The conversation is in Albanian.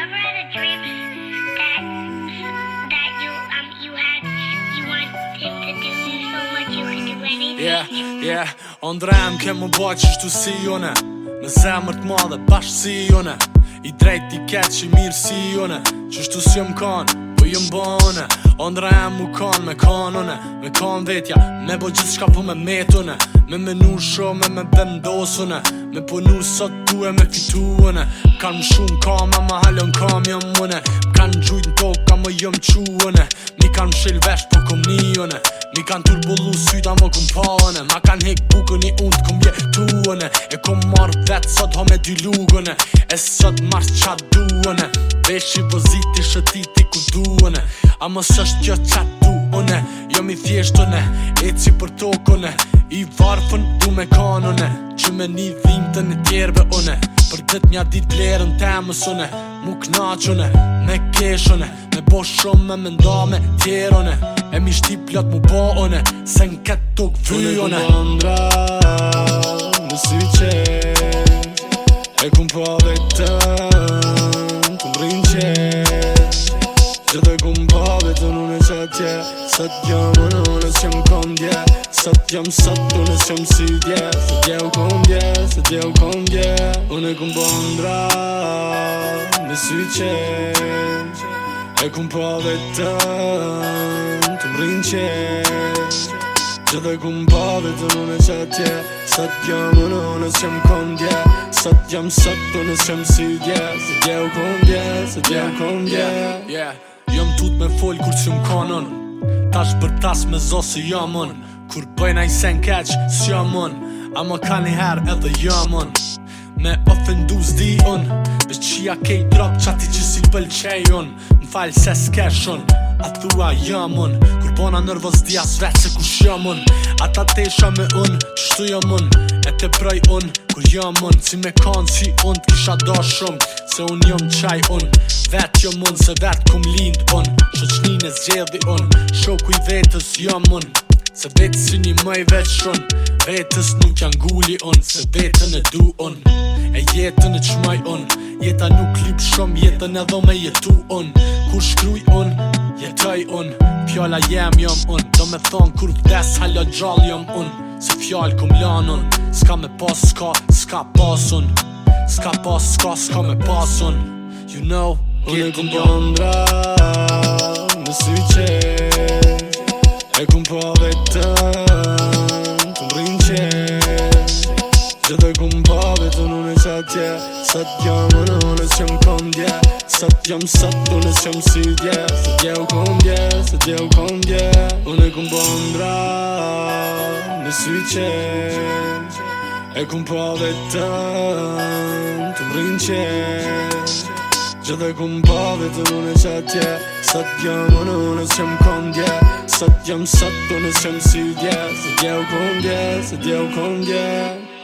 Yeah, had a dream that you had, you want to do so much you can do anything Yeah, yeah, Andrem ke mu bëgë që si jone, me si jone I drejt t'i ketë që i mirë si jone, Just to see si jëmë kanë, për po jëmë bëne Andrem mu kanë me kanë me kanë vetja, me bo gjithë shka po me metun. Me menu sho me bendosune Me punu sot tu e me fituune Kam shumë kama ma halon kam jam mune Kan gjujt në tokë kam më jëm quune Mi kam shil vesh po kom njone Mi kan turbulu syta më kum pane Ma kan hek buku një unë të kum E kom marrë vetë sot ho me dy lugune E sot marrë së qatë duune Vesh i vëziti shëtiti ku duune A më sështë që qatë jam i thjeshtone E që për tokone I varfën du me kanone Që me një dhimë të një tjerëve une Për dhët një dit lërën temës une Mu knaqone Me keshone Me bo shumë me mënda me tjerone E mi shti plët mu po une Se në këtë tokë vyjone Tune ku më ndra Në si vi qe E ku më po unë në qëtje Sot gjëm unë unë së qëmë kom dje Sot gjëm sot unë së qëmë si dje Sot gjëm kom dje, sot gjëm kom dje Unë e këm po ndra Me si qenë E këm po dhe tëm Të më rinë po unë në qëtje Sot gjëm unë unë së qëmë kom dje Sot gjëm sot unë së yeah jëm tut me fol kur që kanon Tash për tas me zosë jëmën Kur bëjna i sen keq, s'jëmën A më ka një herë edhe jëmën Me ofendu zdi unë Be kej drop qati që si pëlqej unë M'fall se s'keshën A thua jëmën Kur bëna nërvoz di as vetë se ku shëmën A ta tesha me unë, qështu jëmën E te prej unë, kur jëmën Si me kanë si unë t'kisha da shumë Se un jam qaj un vetë që mund se vetë kum lindë bon Që qnin e zgjedi un Shoku i vetës jam un Se vetës si një mëj vetë shun Vetës nuk janë gulli un Se vetën e du un E jetën e qmaj un Jeta nuk lip shumë jetën edhe me jetu un Kur shkruj un Jetoj un Pjalla jem jom un Do me thonë kur vdes halo gjall jom un Se fjall kum lanun Ska me pas ska Ska pas un Ska pas ska Ska me un You know Po unë e këm pëndra, në s'u që E këm po vetën, të më rinqë Gjë të këm po vetën, unë e qëtje Sat jam unë, unë e qëm këm dje Sat jam sat, unë e qëm si dje Se dje u këm dje, se Unë e këm pëndra, në s'u që E këm po vetën, të më rinqë Gjë dhe ku mbave të une që atje Sot jam unë unë që më kom dje Sot jam sot unë që më si dje Se djev kom dje, se